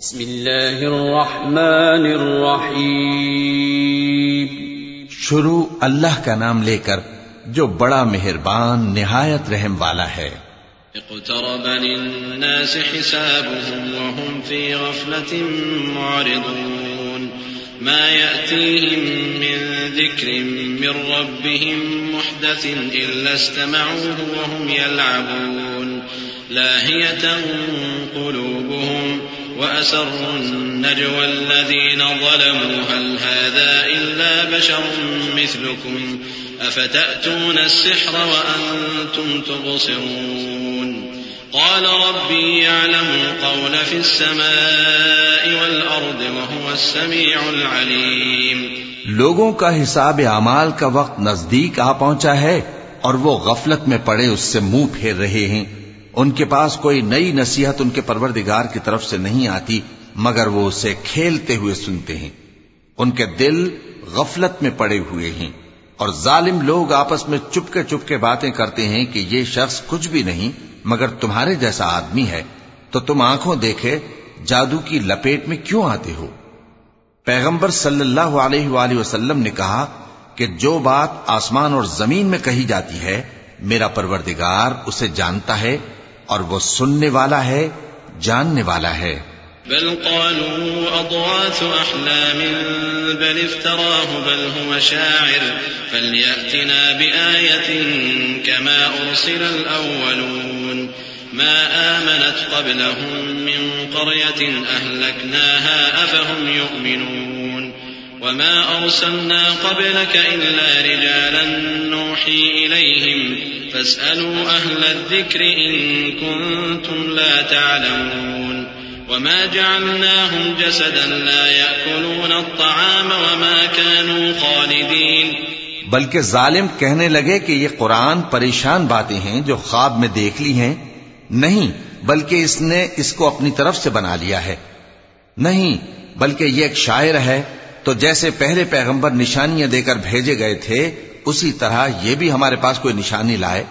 بسم الله الرحمن الرحيم شروع اللہ کا نام لے کر جو بڑا مہربان نہایت رحم والا ہے۔ اقترب للناس حسابهم وهم في غفلة معرضون۔ ما يأتيهم من ذكر من ربهم محدث إلا استمعوه وهم يلعبون۔ لاهية قلوبهم وأسروا النجوى الذين ظلموا، هل هذا إلا بشر مثلكم؟ أفتأتون السحر وأنتم تبصرون؟ قال ربي يعلم القول في السماء والأرض وهو السميع العليم. لوگوں کا حساب اعمال کا وقت نزدیک آ پہنچا ہے اور وہ غفلت میں پڑے، اس سے منہ پھیر رہے ہیں۔ ان کے پاس کوئی نئی نصیحت ان کے پروردگار کی طرف سے نہیں آتی، مگر وہ اسے کھیلتے ہوئے سنتے ہیں۔ ان کے دل غفلت میں پڑے ہوئے ہیں۔ اور ظالم لوگ آپس میں چپکے چپکے باتیں کرتے ہیں کہ یہ شخص کچھ بھی نہیں، مگر تمہارے جیسا آدمی ہے۔ تو تم آنکھوں دیکھے، جادو کی لپیٹ میں کیوں آتے ہو؟ پیغمبر صلی اللہ علیہ وآلہ وسلم نے کہا کہ جو بات آسمان اور زمین میں کہی جاتی ہے، میرا پروردگار اسے جانتا ہے اور وہ سننے والا ہے جاننے والا ہے بل قالوا أضواث أحلام بل افتراه بل هو شاعر فليأتنا بآية كما أرسل الأولون. ما آمنت قبلهم من قرية أهلكناها أفهم يؤمنون. وما أرسلنا قبلك إلا رجالا نوحي إليهم فاسألوا أهل الذكر إن كنتم لا تعلمون وما جعلناهم جسدا لا يأكلون الطعام وما كانوا خالدين بلکہ ظالم کہنے لگے کہ یہ قرآن پریشان باتیں ہیں جو خواب میں دیکھ لی ہیں۔ نہیں، بلکہ اس نے اس کو اپنی طرف سے بنا لیا ہے۔ نہیں، بلکہ یہ ایک شاعر ہے۔ تو جیسے پہلے پیغمبر نشانیاں دے کر بھیجے گئے تھے، اسی طرح یہ بھی ہمارے پاس کوئی نشانی لائے۔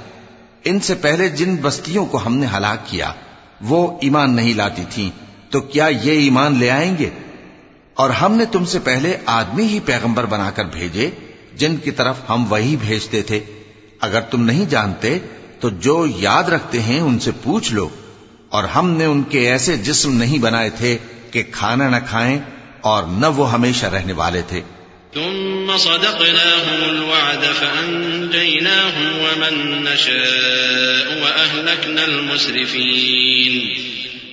ان سے پہلے جن بستیوں کو ہم نے ہلاک کیا، وہ ایمان نہیں لاتی تھیں۔ تو کیا یہ ایمان لے آئیں گے؟ اور ہم نے تم سے پہلے آدمی ہی پیغمبر بنا کر بھیجے، جن کی طرف ہم وہی بھیجتے تھے۔ اگر تم نہیں جانتے، تو جو یاد رکھتے ہیں ان سے پوچھ لو۔ اور ہم نے ان کے ایسے جسم نہیں بنائے تھے کہ کھانا نہ کھائیں اور نہ وہ ہمیشہ رہنے والے تھے ثم صدقناهم الوعد فأنجيناهم ومن نشاء وأهلكنا المسرفين.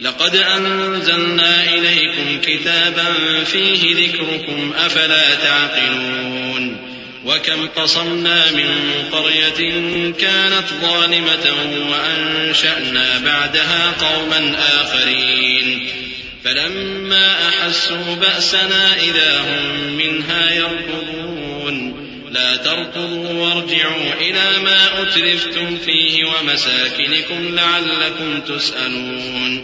لقد أنزلنا إليكم كتابا فيه ذكركم أفلا تعقلون. وكم قصمنا من قرية كانت ظالمة وأنشأنا بعدها قوما آخرين. فلما أحسوا بأسنا إذا هم منها يركضون. لا تركضوا وارجعوا إلى ما أترفتم فيه ومساكنكم لعلكم تسألون.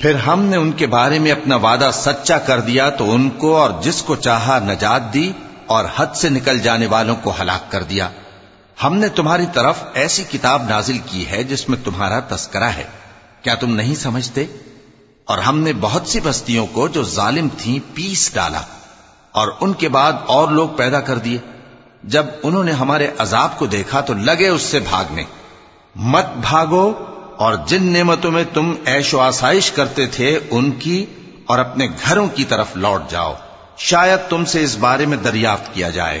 پھر ہم نے ان کے بارے میں اپنا وعدہ سچا کر دیا تو ان کو اور جس کو چاہا نجات دی اور حد سے نکل جانے والوں کو ہلاک کر دیا۔ ہم نے تمہاری طرف ایسی کتاب نازل کی ہے جس میں تمہارا تذکرہ ہے۔ کیا تم نہیں سمجھتے؟ اور ہم نے بہت سی بستیوں کو جو ظالم تھیں پیس ڈالا اور ان کے بعد اور لوگ پیدا کر دیے۔ جب انہوں نے ہمارے عذاب کو دیکھا تو لگے اس سے بھاگنے۔ مت بھاگو اور جن نعمتوں میں تم ایش و آسائش کرتے تھے ان کی اور اپنے گھروں کی طرف لوٹ جاؤ۔ شاید تم سے اس بارے میں دریافت کیا جائے۔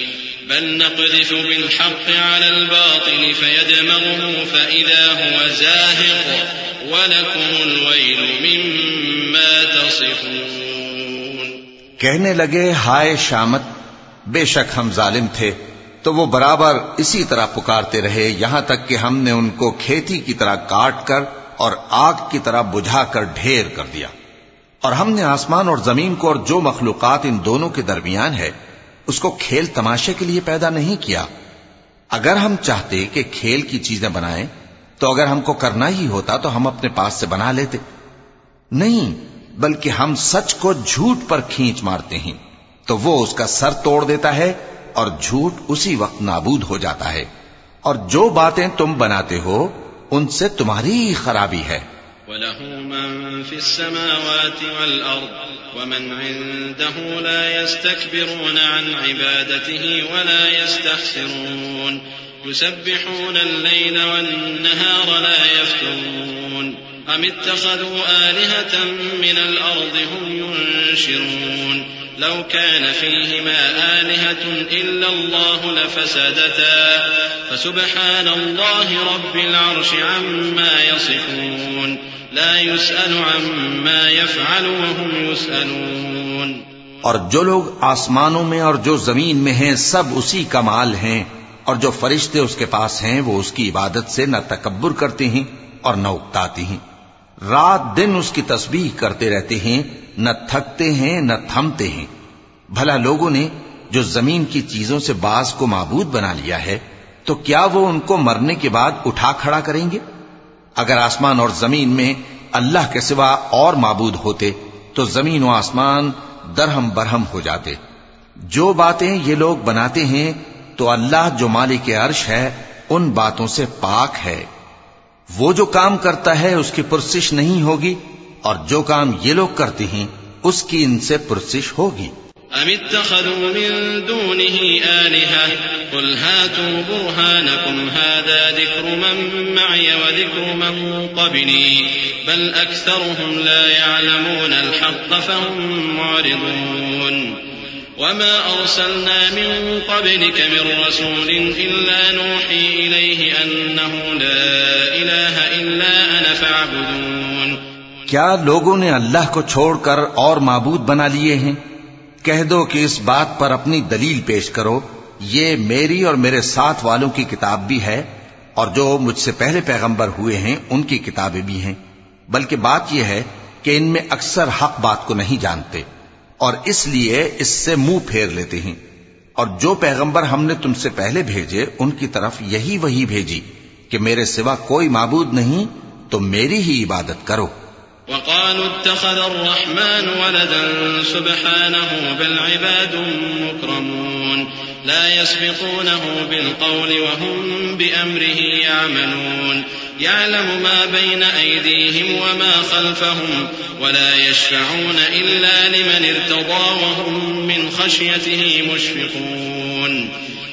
بل نقذف بالحق على الباطل فيدمغه فإذا هو زاهق ولكم الويل مما تصفون کہنے لگے، ہائے شامت، بے شک ہم ظالم تھے، تو وہ برابر اسی طرح پکارتے رہے، یہاں تک کہ ہم نے ان کو کھیتی کی طرح کاٹ کر اور آگ کی طرح بجھا کر ڈھیر کر دیا۔ اور ہم نے آسمان اور زمین کو اور جو مخلوقات ان دونوں کے درمیان ہے اس کو کھیل تماشے کے لیے پیدا نہیں کیا۔ اگر ہم چاہتے کہ کھیل کی چیزیں بنائیں، تو اگر ہم کو کرنا ہی ہوتا تو ہم اپنے پاس سے بنا لیتے۔ نہیں، بلکہ ہم سچ کو جھوٹ پر کھینچ مارتے ہیں۔ تو وہ اس کا سر توڑ دیتا ہے اور جھوٹ اسی وقت نابود ہو جاتا ہے۔ اور جو باتیں تم بناتے ہو، ان سے تمہاری خرابی ہے۔ وله من في السماوات والأرض ومن عنده لا يستكبرون عن عبادته ولا يستحسرون يسبحون الليل والنهار لا يفترون أم اتخذوا آلهة من الأرض هم ينشرون لو كان فيهما آلهة إلا الله لفسدتا فسبحان الله رب العرش عما يصفون لا يسأل عما يفعل وهم يسألون۔ اور جو لوگ آسمانوں میں اور جو زمین میں ہیں، سب اسی کا مال ہیں۔ اور جو فرشتے اس کے پاس ہیں، وہ اس کی عبادت سے نہ تکبر کرتے ہیں اور نہ اکتاتے ہیں۔ رات دن اس کی تسبیح کرتے رہتے ہیں، نہ تھکتے ہیں، نہ تھمتے ہیں۔ بھلا لوگوں نے جو زمین کی چیزوں سے باز کو معبود بنا لیا ہے، تو کیا وہ ان کو مرنے کے بعد اٹھا کھڑا کریں گے؟ اگر آسمان اور زمین میں اللہ کے سوا اور معبود ہوتے، تو زمین و آسمان درہم برہم ہو جاتے۔ جو باتیں یہ لوگ بناتے ہیں، تو اللہ جو مالک عرش ہے، ان باتوں سے پاک ہے۔ وہ جو کام کرتا ہے، اس کی پرسش نہیں ہوگی، اور جو کام یہ لوگ کرتے ہیں، اس کی ان سے پرسش ہوگی۔ أم اتخذوا من دونه آلهة؟ قل هاتوا برهانكم هذا ذكر من معي وذكر من قبلي. بل أكثرهم لا يعلمون الحق فهم معرضون. وما أرسلنا من قبلك من رسول إلا نوحي إليه أنه لا إله إلا أنا فاعبدون. کیا لوگوں نے اللہ کو چھوڑ کر اور معبود بنا لیے ہیں؟ کہہ دو کہ اس بات پر اپنی دلیل پیش کرو، یہ میری اور میرے ساتھ والوں کی کتاب بھی ہے، اور جو مجھ سے پہلے پیغمبر ہوئے ہیں، ان کی کتابیں بھی ہیں۔ بلکہ بات یہ ہے کہ ان میں اکثر حق بات کو نہیں جانتے، اور اس لیے اس سے منہ پھیر لیتے ہیں۔ اور جو پیغمبر ہم نے تم سے پہلے بھیجے، ان کی طرف یہی وہی بھیجی کہ میرے سوا کوئی معبود نہیں، تو میری ہی عبادت کرو۔ وقالوا اتخذ الرحمن ولدا سبحانه بل عباد مكرمون لا يسبقونه بالقول وهم بأمره يعملون. يعلم ما بين أيديهم وما خلفهم ولا يشفعون إلا لمن ارتضى وهم من خشيته مشفقون.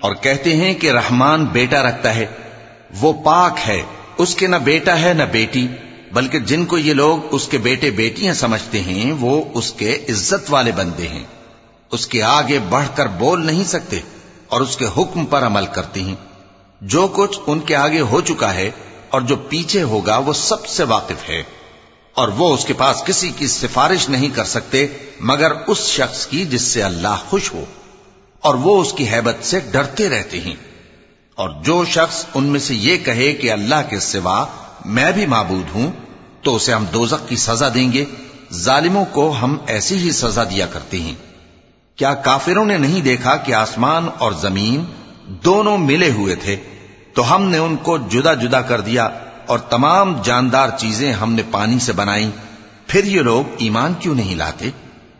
اور کہتے ہیں کہ رحمان بیٹا رکھتا ہے۔ وہ پاک ہے۔ اس کے نہ بیٹا ہے نہ بیٹی، بلکہ جن کو یہ لوگ اس کے بیٹے بیٹیاں سمجھتے ہیں، وہ اس کے عزت والے بندے ہیں۔ اس کے آگے بڑھ کر بول نہیں سکتے اور اس کے حکم پر عمل کرتے ہیں۔ جو کچھ ان کے آگے ہو چکا ہے اور جو پیچھے ہوگا، وہ سب سے واقف ہے۔ اور وہ اس کے پاس کسی کی سفارش نہیں کر سکتے، مگر اس شخص کی جس سے اللہ خوش ہو۔ اور وہ اس کی حیبت سے ڈرتے رہتے ہیں۔ اور جو شخص ان میں سے یہ کہے کہ اللہ کے سوا میں بھی معبود ہوں، تو اسے ہم دوزق کی سزا دیں گے۔ ظالموں کو ہم ایسی ہی سزا دیا کرتے ہیں۔ کیا کافروں نے نہیں دیکھا کہ آسمان اور زمین دونوں ملے ہوئے تھے؟ تو ہم نے ان کو جدا جدا کر دیا اور تمام جاندار چیزیں ہم نے پانی سے بنائی پھر یہ لوگ ایمان کیوں نہیں لاتے؟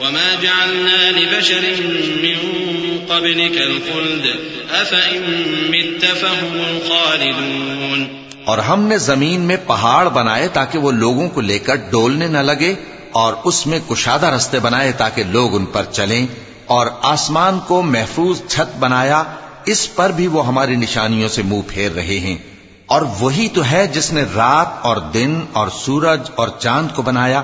وما جعلنا لبشر من قبلك الخلد أفإن مت فهم الخالدون اور ہم نے زمین میں پہاڑ بنائے تاکہ وہ لوگوں کو لے کر ڈولنے نہ لگے اور اس میں کشادہ رستے بنائے تاکہ لوگ ان پر چلیں اور آسمان کو محفوظ چھت بنایا، اس پر بھی وہ ہماری نشانیوں سے منہ پھیر رہے ہیں۔ اور وہی تو ہے جس نے رات اور دن اور سورج اور چاند کو بنایا۔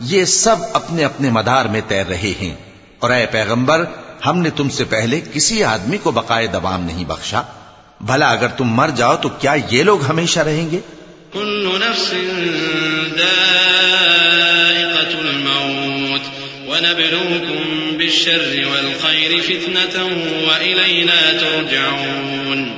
یہ سب اپنے اپنے مدار میں تیر رہے ہیں۔ اور اے پیغمبر، ہم نے تم سے پہلے کسی آدمی کو بقائے دوام نہیں بخشا۔ بھلا اگر تم مر جاؤ تو کیا یہ لوگ ہمیشہ رہیں گے؟ كل نفس الموت، ونبلوكم بالشر والخير فتنة وإلينا ترجعون۔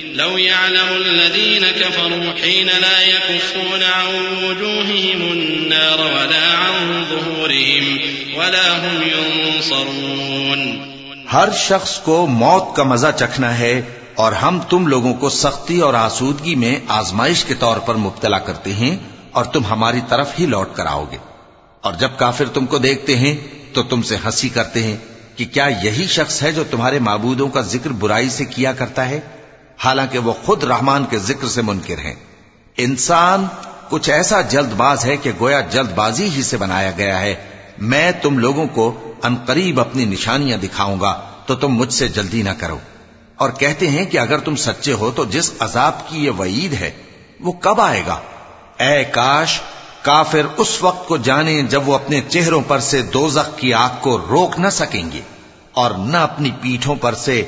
لو يعلم الذين كفروا حين لا يكفون عن وجوههم النار ولا عن ظهورهم ولا هم ينصرون. ہر شخص کو موت کا مزہ چکھنا ہے اور ہم تم لوگوں کو سختی اور آسودگی میں آزمائش کے طور پر مبتلا کرتے ہیں اور تم ہماری طرف ہی لوٹ کر آؤ گے۔ اور جب کافر تم کو دیکھتے ہیں تو تم سے ہنسی کرتے ہیں کہ کیا یہی شخص ہے جو تمہارے معبودوں کا ذکر برائی سے کیا کرتا ہے؟ حالانکہ وہ خود رحمان کے ذکر سے منکر ہیں۔ انسان کچھ ایسا جلد باز ہے کہ گویا جلد بازی ہی سے بنایا گیا ہے۔ میں تم لوگوں کو انقریب اپنی نشانیاں دکھاؤں گا، تو تم مجھ سے جلدی نہ کرو۔ اور کہتے ہیں کہ اگر تم سچے ہو تو جس عذاب کی یہ وعید ہے، وہ کب آئے گا؟ اے کاش، کافر اس وقت کو جانے جب وہ اپنے چہروں پر سے دوزخ کی آگ کو روک نہ سکیں گے اور نہ اپنی پیٹھوں پر سے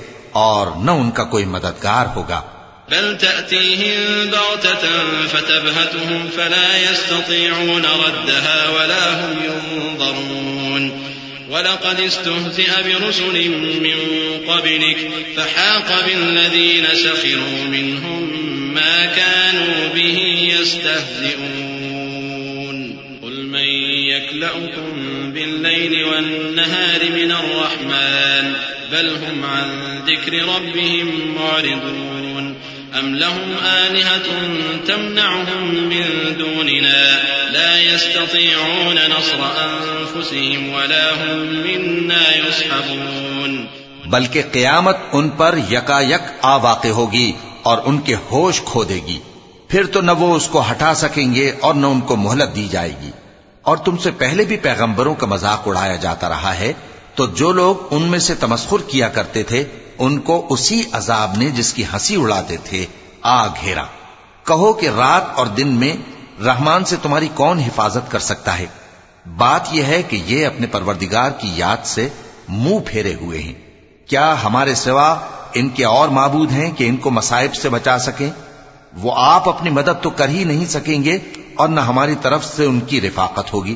نہ ان کا کوئی مددگار ہوگا بل تأتيهم بغتة فتبهتهم فلا يستطيعون ردها ولا هم ينظرون. ولقد استهزئ برسل من قبلك فحاق بالذين سخروا منهم ما كانوا به يستهزئون. قل من يكلأكم بالليل والنهار من الرحمن. بل هم عن ذكر ربهم معرضون. أم لهم آلهة تمنعهم من دوننا؟ لا يستطيعون نصر أنفسهم ولا هم منا يسحبون. بلکہ قیامت ان پر یکا یک آ واقع ہوگی اور ان کے ہوش کھو دے گی۔ پھر تو نہ وہ اس کو ہٹا سکیں گے اور نہ ان کو مہلت دی جائے گی۔ اور تم سے پہلے بھی پیغمبروں کا مذاق اڑایا جاتا رہا ہے۔ تو جو لوگ ان میں سے تمسخر کیا کرتے تھے، ان کو اسی عذاب نے جس کی ہنسی اڑاتے تھے آ گھیرا۔ کہو کہ رات اور دن میں رحمان سے تمہاری کون حفاظت کر سکتا ہے؟ بات یہ ہے کہ یہ اپنے پروردگار کی یاد سے منہ پھیرے ہوئے ہیں۔ کیا ہمارے سوا ان کے اور معبود ہیں کہ ان کو مسائب سے بچا سکیں؟ وہ آپ اپنی مدد تو کر ہی نہیں سکیں گے اور نہ ہماری طرف سے ان کی رفاقت ہوگی۔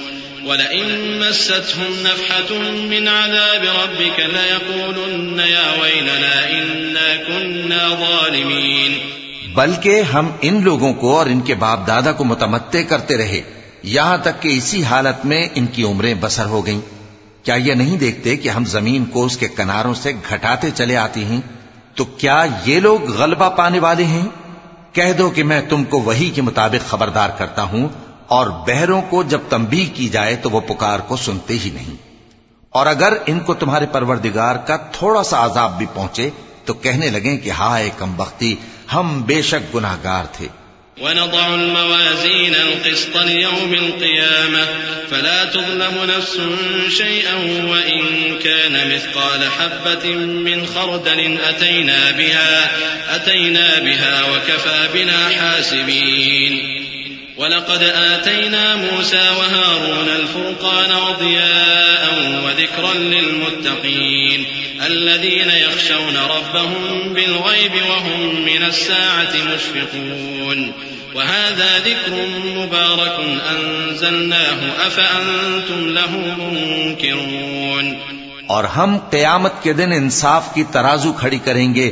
ولئن مستهم نفحة من عذاب ربك ليقولن يا ويلنا إنا كنا ظالمين بلکہ ہم ان لوگوں کو اور ان کے باپ دادا کو متمتع کرتے رہے۔ یہاں تک کہ اسی حالت میں ان کی عمریں بسر ہو گئیں۔ کیا یہ نہیں دیکھتے کہ ہم زمین کو اس کے کناروں سے گھٹاتے چلے آتی ہیں؟ تو کیا یہ لوگ غلبہ پانے والے ہیں؟ کہہ دو کہ میں تم کو وہی کے مطابق خبردار کرتا ہوں۔ اور بہروں کو جب تمبی کی جائے تو وہ پکار کو سنتے ہی نہیں۔ اور اگر ان کو تمہارے پروردگار کا تھوڑا سا عذاب بھی پہنچے تو کہنے لگیں کہ ہائے کم بختی ہم بے شک گناہ گار تھے۔ ونضع الموازين القسط ليوم القيامة فلا تظلم نفس شيئا وإن كان مثقال حبة من خردل أتينا بها, أتينا بها وكفى بنا حاسبين ولقد آتينا موسى وهارون الفرقان وضياء وذكرا للمتقين الذين يخشون ربهم بالغيب وهم من الساعة مشفقون وهذا ذكر مبارك أنزلناه أفأنتم له منكرون اور ہم قیامت کے دن انصاف کی ترازو کھڑی کریں گے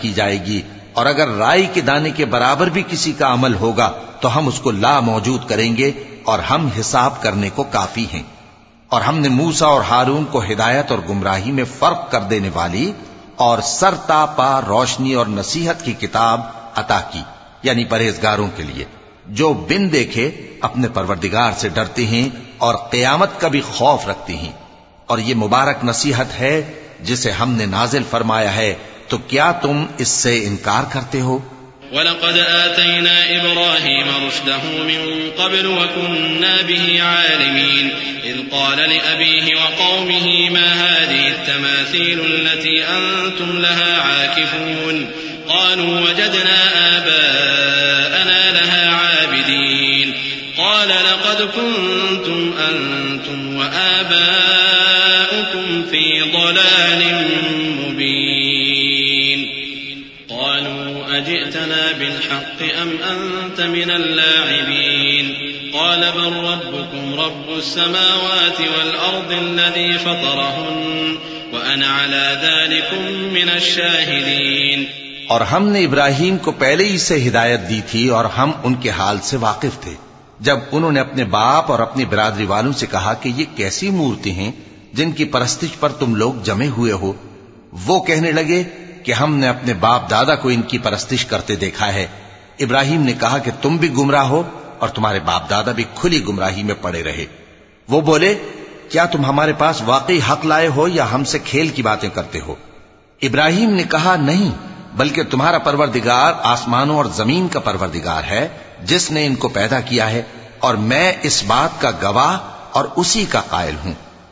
کی جائے گی۔ اور اگر رائی کے دانے کے برابر بھی کسی کا عمل ہوگا تو ہم اس کو لا موجود کریں گے اور ہم حساب کرنے کو کافی ہیں۔ اور ہم نے موسا اور ہارون کو ہدایت اور گمراہی میں فرق کر دینے والی اور سرتا پا روشنی اور نصیحت کی کتاب عطا کی یعنی پرہیزگاروں کے لیے۔ جو بن دیکھے اپنے پروردگار سے ڈرتے ہیں اور قیامت کا بھی خوف رکھتے ہیں۔ اور یہ مبارک نصیحت ہے جسے ہم نے نازل فرمایا ہے تو کیا تم اس سے انکار کرتے ہو ولقد آتينا إبراهيم رشده من قبل وكنا به عالمين. إذ قال لأبيه وقومه ما هذه التماثيل التي أنتم لها عاكفون؟ قالوا وجدنا آباءنا لها عابدين. قال لقد كنتم أنتم وآباؤكم في ضلال مبين. أجئتنا بالحق أم أنت من اللاعبين؟ قال بل ربكم رب السماوات والأرض الذي فطرهن، وأنا على ذلكم من الشاهدين. اور ہم نے ابراہیم کو پہلے ہی سے ہدایت دی تھی اور ہم ان کے حال سے واقف تھے۔ جب انہوں نے اپنے باپ اور اپنی برادری والوں سے کہا کہ یہ کیسی مورتی ہیں جن کی پرستش پر تم لوگ جمے ہوئے ہو، وہ کہنے لگے کہ ہم نے اپنے باپ دادا کو ان کی پرستش کرتے دیکھا ہے۔ ابراہیم نے کہا کہ تم بھی گمراہ ہو اور تمہارے باپ دادا بھی کھلی گمراہی میں پڑے رہے۔ وہ بولے، کیا تم ہمارے پاس واقعی حق لائے ہو یا ہم سے کھیل کی باتیں کرتے ہو؟ ابراہیم نے کہا، نہیں، بلکہ تمہارا پروردگار آسمانوں اور زمین کا پروردگار ہے، جس نے ان کو پیدا کیا ہے، اور میں اس بات کا گواہ اور اسی کا قائل ہوں۔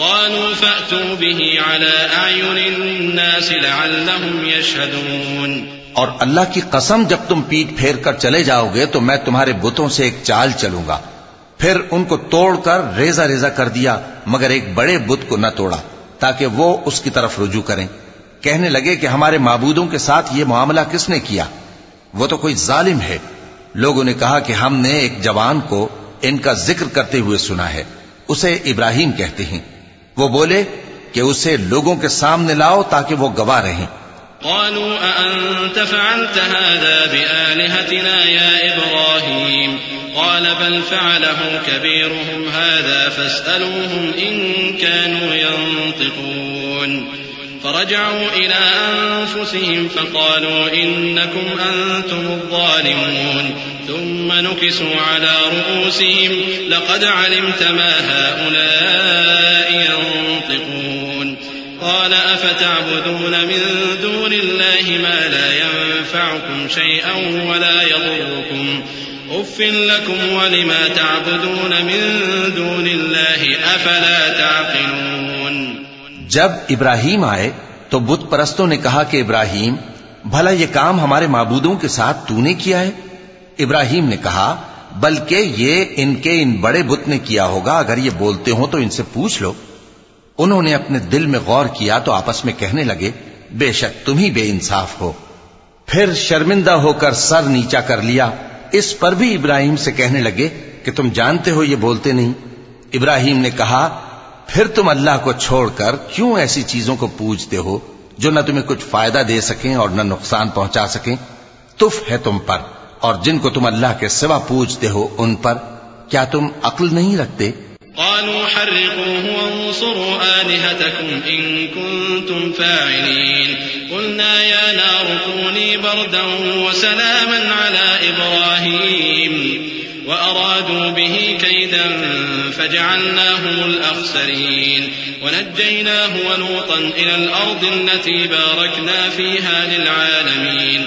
قالوا فأتوا به على أعين الناس لعلهم يشهدون. اور اللہ کی قسم جب تم پیٹ پھیر کر چلے جاؤ گے تو میں تمہارے بتوں سے ایک چال چلوں گا۔ پھر ان کو توڑ کر ریزا ریزا کر دیا، مگر ایک بڑے بت کو نہ توڑا، تاکہ وہ اس کی طرف رجوع کریں۔ کہنے لگے کہ ہمارے معبودوں کے ساتھ یہ معاملہ کس نے کیا؟ وہ تو کوئی ظالم ہے۔ لوگوں نے کہا کہ ہم نے ایک جوان کو ان کا ذکر کرتے ہوئے سنا ہے، اسے ابراہیم کہتے ہیں۔ وہ بولے کہ اسے لوگوں کے سامنے لاؤ تاکہ وہ گواہ رہیں۔ قالوا أأنت فعلت هذا بآلهتنا يا إبراهيم؟ قال بل فعله كبيرهم هذا فاسألوهم إن كانوا ينطقون. فرجعوا إلى أنفسهم فقالوا إنكم أنتم الظالمون. ثم نكسوا على رؤوسهم لقد علمت ما هؤلاء ينطقون. قال أفتعبدون من دون الله ما لا ينفعكم شيئا ولا يضركم. أف لكم ولما تعبدون من دون الله أفلا تعقلون. جب ابراہیم آئے تو بت پرستوں نے کہا کہ ابراہیم، بھلا یہ کام ہمارے معبودوں کے ساتھ تو نے کیا ہے؟ ابراہیم نے کہا، بلکہ یہ ان کے ان بڑے بت نے کیا ہوگا، اگر یہ بولتے ہوں تو ان سے پوچھ لو۔ انہوں نے اپنے دل میں غور کیا تو آپس میں کہنے لگے، بے شک تم ہی بے انصاف ہو۔ پھر شرمندہ ہو کر سر نیچا کر لیا۔ اس پر بھی ابراہیم سے کہنے لگے کہ تم جانتے ہو یہ بولتے نہیں۔ ابراہیم نے کہا، پھر تم اللہ کو چھوڑ کر کیوں ایسی چیزوں کو پوجتے ہو جو نہ تمہیں کچھ فائدہ دے سکیں اور نہ نقصان پہنچا سکیں؟ تف ہے تم پر۔ اور جن کو تم اللہ کے سوا پوجتے ہو ان پر کیا تم عقل نہیں رکھتے قالوا حرقوه وانصروا آلهتكم إن كنتم فاعلين قلنا يا نار كوني بردا وسلاما على إبراهيم وأرادوا به كيدا فجعلناهم الأخسرين ونجيناه ولوطا إلى الأرض التي باركنا فيها للعالمين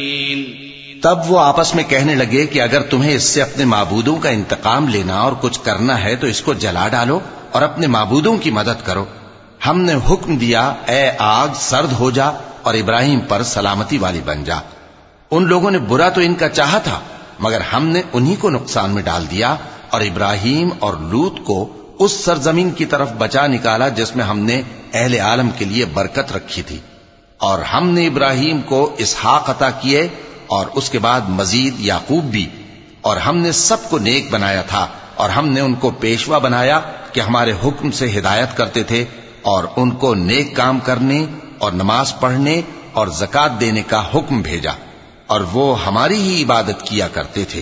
تب وہ آپس میں کہنے لگے کہ اگر تمہیں اس سے اپنے معبودوں کا انتقام لینا اور کچھ کرنا ہے تو اس کو جلا ڈالو اور اپنے معبودوں کی مدد کرو۔ ہم نے حکم دیا، اے آگ، سرد ہو جا اور ابراہیم پر سلامتی والی بن جا۔ ان لوگوں نے برا تو ان کا چاہا تھا، مگر ہم نے انہی کو نقصان میں ڈال دیا اور ابراہیم اور لوت کو اس سرزمین کی طرف بچا نکالا جس میں ہم نے اہل عالم کے لیے برکت رکھی تھی۔ اور ہم نے ابراہیم کو اسحاق عطا کیے اور اس کے بعد مزید یعقوب بھی۔ اور ہم نے سب کو نیک بنایا تھا، اور ہم نے ان کو پیشوا بنایا کہ ہمارے حکم سے ہدایت کرتے تھے، اور ان کو نیک کام کرنے اور نماز پڑھنے اور زکات دینے کا حکم بھیجا، اور وہ ہماری ہی عبادت کیا کرتے تھے۔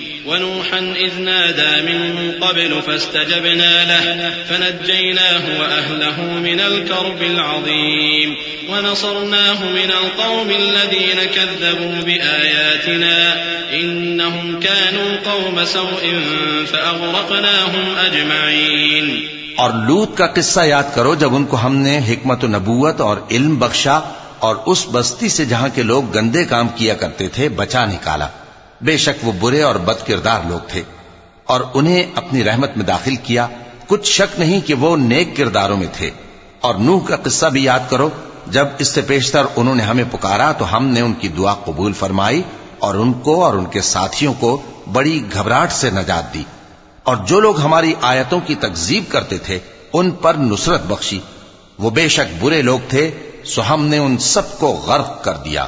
ونوحا إذ نادى من قبل فاستجبنا له، فنجيناه وأهله من الكرب العظيم، ونصرناه من القوم الذين كذبوا بآياتنا، إنهم كانوا قوم سوء فأغرقناهم أجمعين. اور لوت کا قصہ یاد کرو جب ان کو ہم نے حکمت و نبوت اور علم بخشا اور اس بستی سے جہاں کے لوگ گندے کام کیا کرتے تھے، بچا نکالا۔ بے شک وہ برے اور بد کردار لوگ تھے اور انہیں اپنی رحمت میں داخل کیا۔ کچھ شک نہیں کہ وہ نیک کرداروں میں تھے۔ اور نوح کا قصہ بھی یاد کرو، جب اس سے پیشتر انہوں نے ہمیں پکارا تو ہم نے ان کی دعا قبول فرمائی اور ان کو اور ان کے ساتھیوں کو بڑی گھبراہٹ سے نجات دی۔ اور جو لوگ ہماری آیتوں کی تکزیب کرتے تھے، ان پر نصرت بخشی۔ وہ بے شک برے لوگ تھے، سو ہم نے ان سب کو غرق کر دیا۔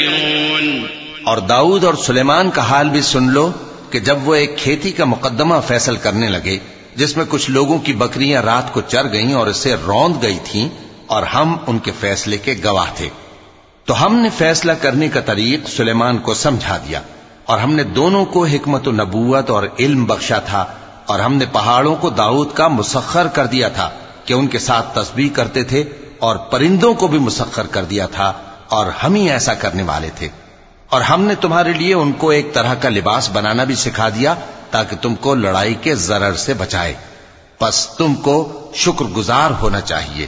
اور داؤد اور سلیمان کا حال بھی سن لو کہ جب وہ ایک کھیتی کا مقدمہ فیصل کرنے لگے، جس میں کچھ لوگوں کی بکریاں رات کو چر گئیں اور اسے روند گئی تھیں اور ہم ان کے فیصلے کے گواہ تھے۔ تو ہم نے فیصلہ کرنے کا طریق سلیمان کو سمجھا دیا اور ہم نے دونوں کو حکمت و نبوت اور علم بخشا تھا اور ہم نے پہاڑوں کو داؤد کا مسخر کر دیا تھا کہ ان کے ساتھ تسبیح کرتے تھے اور پرندوں کو بھی مسخر کر دیا تھا۔ اور ہم ہی ایسا کرنے والے تھے۔ اور ہم نے تمہارے لیے ان کو ایک طرح کا لباس بنانا بھی سکھا دیا تاکہ تم کو لڑائی کے ضرر سے بچائے۔ پس تم کو شکر گزار ہونا چاہیے۔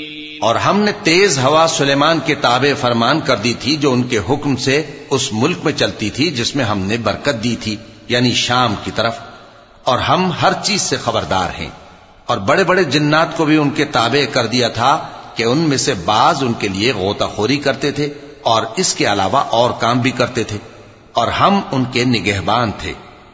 اور ہم نے تیز ہوا سلیمان کے تابع فرمان کر دی تھی جو ان کے حکم سے اس ملک میں چلتی تھی جس میں ہم نے برکت دی تھی یعنی شام کی طرف۔ اور ہم ہر چیز سے خبردار ہیں۔ اور بڑے بڑے جنات کو بھی ان کے تابع کر دیا تھا کہ ان میں سے بعض ان کے لیے غوطہ خوری کرتے تھے اور اس کے علاوہ اور کام بھی کرتے تھے۔ اور ہم ان کے نگہبان تھے۔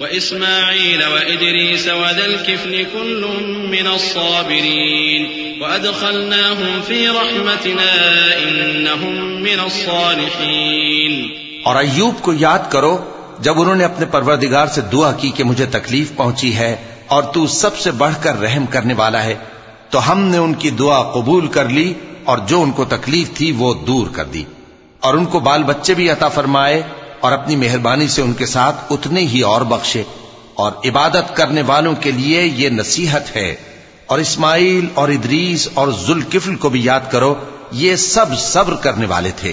وإسماعيل وإدريس وذا الكفل كل من الصابرين وأدخلناهم في رحمتنا إنهم من الصالحين. اور ایوب کو یاد کرو، جب انہوں نے اپنے پروردگار سے دعا کی کہ مجھے تکلیف پہنچی ہے اور تو سب سے بڑھ کر رحم کرنے والا ہے، تو ہم نے ان کی دعا قبول کر لی اور جو ان کو تکلیف تھی وہ دور کر دی۔ اور ان کو بال بچے بھی عطا فرمائے اور اپنی مہربانی سے ان کے ساتھ اتنے ہی اور بخشے اور عبادت کرنے والوں کے لیے یہ نصیحت ہے۔ اور اسماعیل اور ادریس اور ذوالکفل کو بھی یاد کرو، یہ سب صبر کرنے والے تھے۔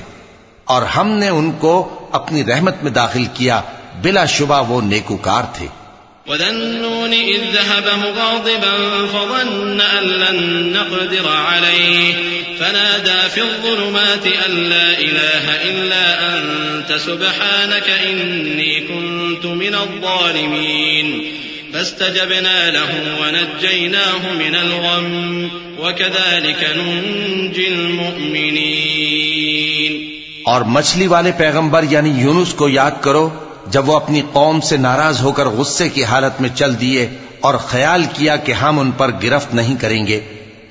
اور ہم نے ان کو اپنی رحمت میں داخل کیا، بلا شبہ وہ نیکوکار تھے۔ وذا النون إذ ذهب مغاضبا فظن أن لن نقدر عليه فنادى في الظلمات أن لا إله إلا أنت سبحانك إني كنت من الظالمين فاستجبنا له ونجيناه من الغم وكذلك ننجي المؤمنين اور مچھلی والے پیغمبر یعنی یونس کو یاد کرو جب وہ اپنی قوم سے ناراض ہو کر غصے کی حالت میں چل دیے اور خیال کیا کہ ہم ان پر گرفت نہیں کریں گے،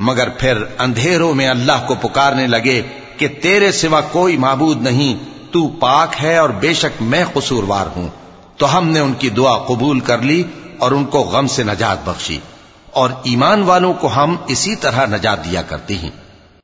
مگر پھر اندھیروں میں اللہ کو پکارنے لگے کہ تیرے سوا کوئی معبود نہیں، تو پاک ہے اور بے شک میں قصوروار ہوں۔ تو ہم نے ان کی دعا قبول کر لی اور ان کو غم سے نجات بخشی۔ اور ایمان والوں کو ہم اسی طرح نجات دیا کرتے ہیں۔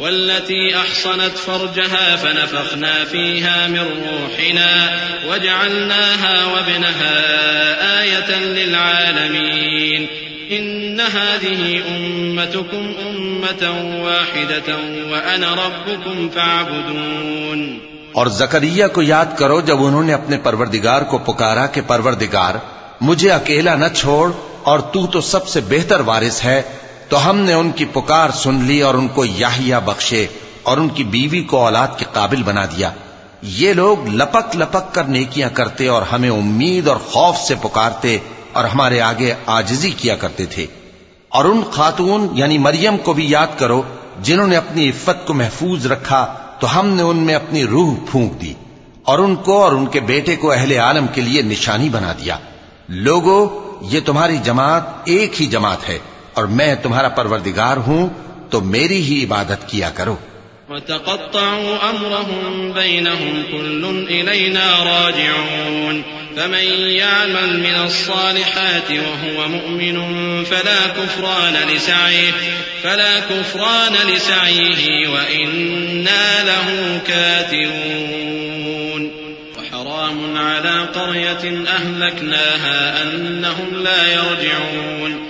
والتي أحصنت فرجها فنفخنا فيها من روحنا وجعلناها وابنها آية للعالمين إن هذه أمتكم أمة واحدة وأنا ربكم فاعبدون. اور زکریہ کو یاد کرو جب انہوں نے اپنے پروردگار کو پکارا کہ پروردگار، مجھے اکیلا نہ چھوڑ اور تو تو سب سے بہتر وارث ہے تو ہم نے ان کی پکار سن لی اور ان کو یاہیا بخشے اور ان کی بیوی کو اولاد کے قابل بنا دیا۔ یہ لوگ لپک لپک کر نیکیاں کرتے اور ہمیں امید اور خوف سے پکارتے اور ہمارے آگے آجزی کیا کرتے تھے۔ اور ان خاتون یعنی مریم کو بھی یاد کرو جنہوں نے اپنی عفت کو محفوظ رکھا، تو ہم نے ان میں اپنی روح پھونک دی اور ان کو اور ان کے بیٹے کو اہل عالم کے لیے نشانی بنا دیا۔ لوگو، یہ تمہاری جماعت ایک ہی جماعت ہے۔ اور میں تمہارا پروردگار ہوں تو میری ہی عبادت کیا کرو وتقطعوا امرهم بينهم كل الينا راجعون فمن يعمل من الصالحات وهو مؤمن فلا كفران لسعيه فلا كفران لسعيه وأنا له كاتبون وحرام على قريه اهلكناها انهم لا يرجعون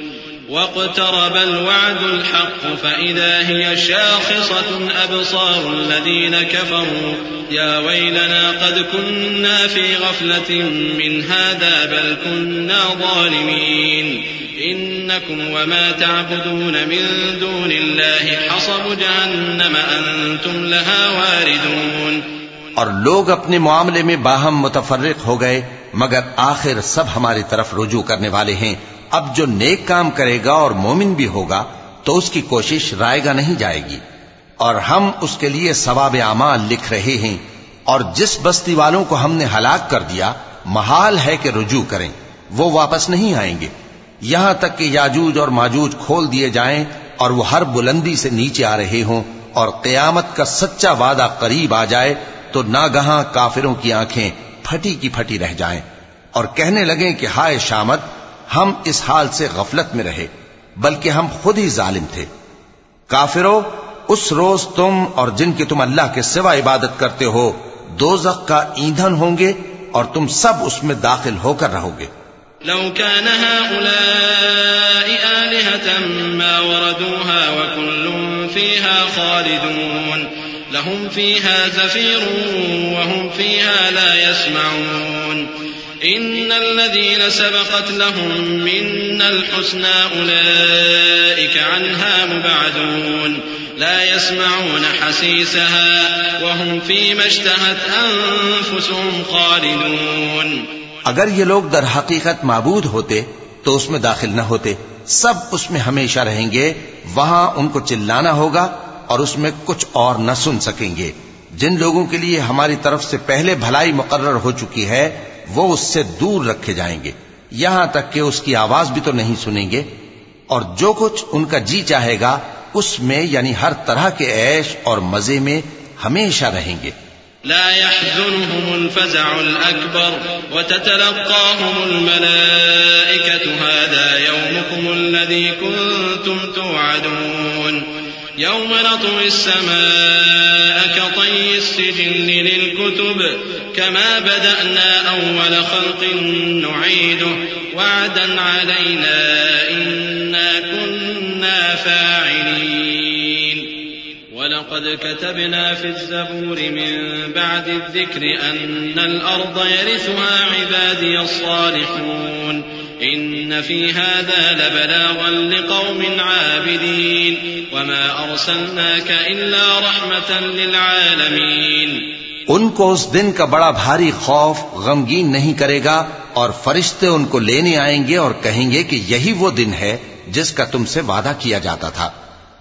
واقترب الوعد الحق فإذا هي شاخصة أبصار الذين كفروا. يا ويلنا قد كنا في غفلة من هذا بل كنا ظالمين. إنكم وما تعبدون من دون الله حصب جهنم أنتم لها واردون. اور لوگ اپنے معاملے میں باہم متفرق ہو گئے مگر آخر سب ہماری طرف رجوع کرنے والے ہیں۔ اب جو نیک کام کرے گا اور مومن بھی ہوگا تو اس کی کوشش رائے گا نہیں جائے گی۔ اور ہم اس کے لیے ثواب اعمال لکھ رہے ہیں۔ اور جس بستی والوں کو ہم نے ہلاک کر دیا، محال ہے کہ رجوع کریں۔ وہ واپس نہیں آئیں گے۔ یہاں تک کہ یاجوج اور ماجوج کھول دیے جائیں اور وہ ہر بلندی سے نیچے آ رہے ہوں۔ اور قیامت کا سچا وعدہ قریب آ جائے تو ناگہاں کافروں کی آنکھیں پھٹی کی پھٹی رہ جائیں۔ اور کہنے لگیں کہ ہائے شامت ہم اس حال سے غفلت میں رہے، بلکہ ہم خود ہی ظالم تھے۔ کافروں اس روز تم اور جن کی تم اللہ کے سوا عبادت کرتے ہو، دوزخ کا ایندھن ہوں گے اور تم سب اس میں داخل ہو کر رہو گے۔ لو كان هؤلاء آلهة ما وردوها وكل فيها خالدون، لهم فيها زفير وهم فيها لا يسمعون۔ إن الذين سبقت لهم منا الحسنى أولئك عنها مبعدون لا يسمعون حسيسها وهم فيما اشتهت أنفسهم خالدون اگر یہ لوگ در حقیقت معبود ہوتے تو اس میں داخل نہ ہوتے، سب اس میں ہمیشہ رہیں گے، وہاں ان کو چلانا ہوگا اور اس میں کچھ اور نہ سن سکیں گے۔ جن لوگوں کے لیے ہماری طرف سے پہلے بھلائی مقرر ہو چکی ہے وہ اس سے دور رکھے جائیں گے۔ یہاں تک کہ اس کی آواز بھی تو نہیں سنیں گے۔ اور جو کچھ ان کا جی چاہے گا، اس میں یعنی ہر طرح کے عیش اور مزے میں ہمیشہ رہیں گے۔ لا يحزنهم الفزع الأكبر وتتلقاهم الملائكة، هذا يومكم الذي كنتم توعدون. يوم نطوي السماء كطي السجل للكتب كما بدأنا أول خلق نعيده. وعدا علينا إنا كنا فاعلين. ولقد كتبنا في الزبور من بعد الذكر أن الأرض يرثها عبادي الصالحون. إن في هذا لبلاغا لقوم عابدين وما أرسلناك إلا رحمة للعالمين ان کو اس دن کا بڑا بھاری خوف غمگین نہیں کرے گا اور فرشتے ان کو لینے آئیں گے اور کہیں گے کہ یہی وہ دن ہے جس کا تم سے وعدہ کیا جاتا تھا۔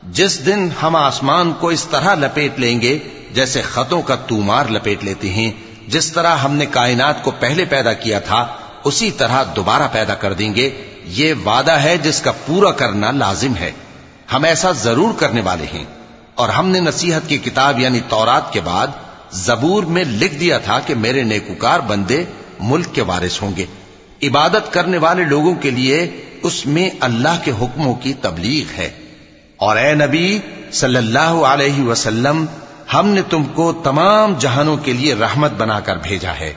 جس دن ہم آسمان کو اس طرح لپیٹ لیں گے جیسے خطوں کا تومار لپیٹ لیتے ہیں، جس طرح ہم نے کائنات کو پہلے پیدا کیا تھا اسی طرح دوبارہ پیدا کر دیں گے، یہ وعدہ ہے جس کا پورا کرنا لازم ہے۔ ہم ایسا ضرور کرنے والے ہیں۔ اور ہم نے نصیحت کی کتاب یعنی تورات کے بعد زبور میں لکھ دیا تھا کہ میرے نیکوکار بندے ملک کے وارث ہوں گے۔ عبادت کرنے والے لوگوں کے لیے اس میں اللہ کے حکموں کی تبلیغ ہے۔ اور اے نبی صلی اللہ علیہ وسلم، ہم نے تم کو تمام جہانوں کے لیے رحمت بنا کر بھیجا ہے۔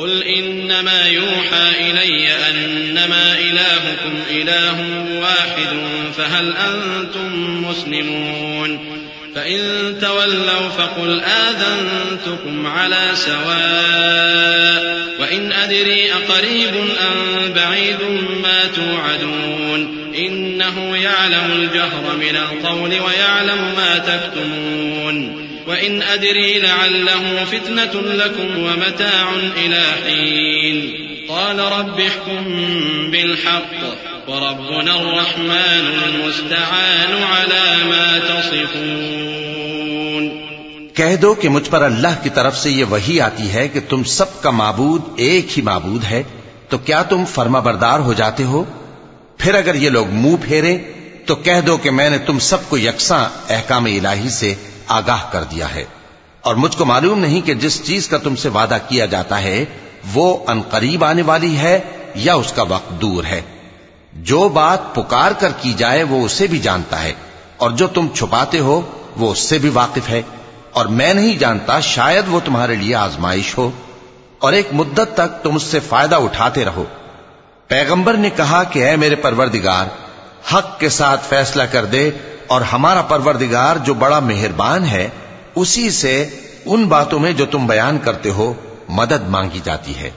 قل إنما يوحى إلي أنما إلهكم إله واحد فهل أنتم مسلمون فإن تولوا فقل آذنتكم على سواء وإن أدري أقريب أم بعيد ما توعدون إنه يعلم الجهر من القول ويعلم ما تكتمون وإن أدري لعله فتنة لكم ومتاع إلى حين قال رب احكم بالحق وربنا الرحمن المستعان على ما تصفون کہہ دو کہ مجھ پر اللہ کی طرف سے یہ وہی آتی ہے کہ تم سب کا معبود ایک ہی معبود ہے، تو کیا تم فرما بردار ہو جاتے ہو؟ پھر اگر یہ لوگ منہ پھیرے تو کہہ دو کہ میں نے تم سب کو یکساں احکام الہی سے آگاہ کر دیا ہے۔ اور مجھ کو معلوم نہیں کہ جس چیز کا تم سے وعدہ کیا جاتا ہے، وہ انقریب آنے والی ہے یا اس کا وقت دور ہے۔ جو بات پکار کر کی جائے، وہ اسے بھی جانتا ہے۔ اور جو تم چھپاتے ہو، وہ اس سے بھی واقف ہے۔ اور میں نہیں جانتا، شاید وہ تمہارے لیے آزمائش ہو۔ اور ایک مدت تک تم اس سے فائدہ اٹھاتے رہو۔ پیغمبر نے کہا کہ اے میرے پروردگار، حق کے ساتھ فیصلہ کر دے۔ اور ہمارا پروردگار جو بڑا مہربان ہے، اسی سے ان باتوں میں جو تم بیان کرتے ہو، مدد مانگی جاتی ہے۔